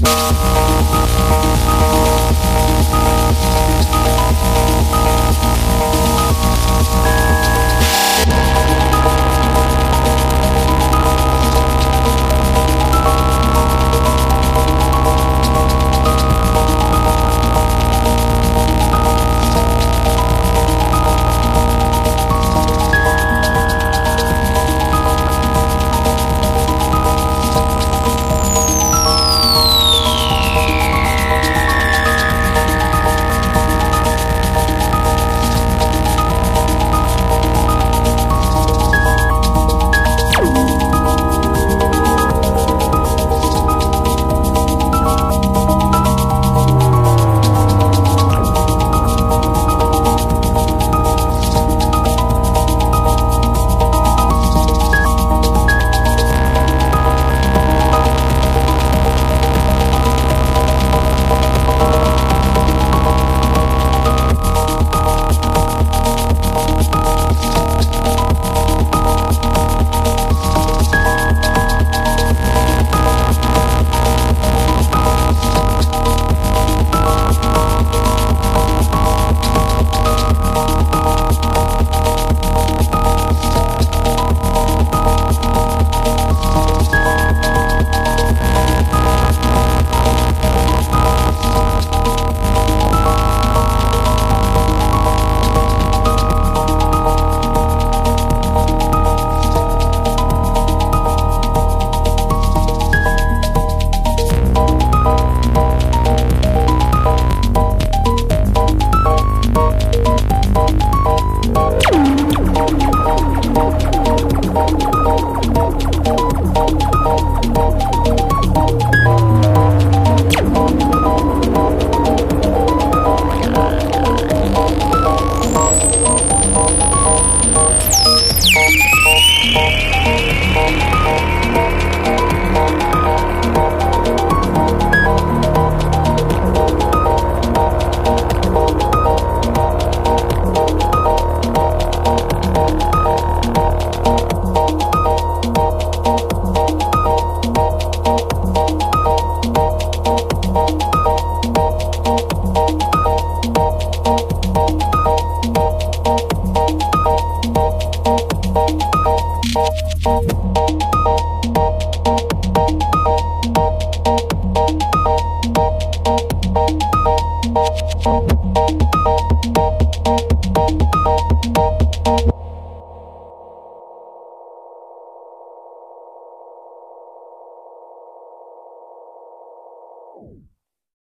Música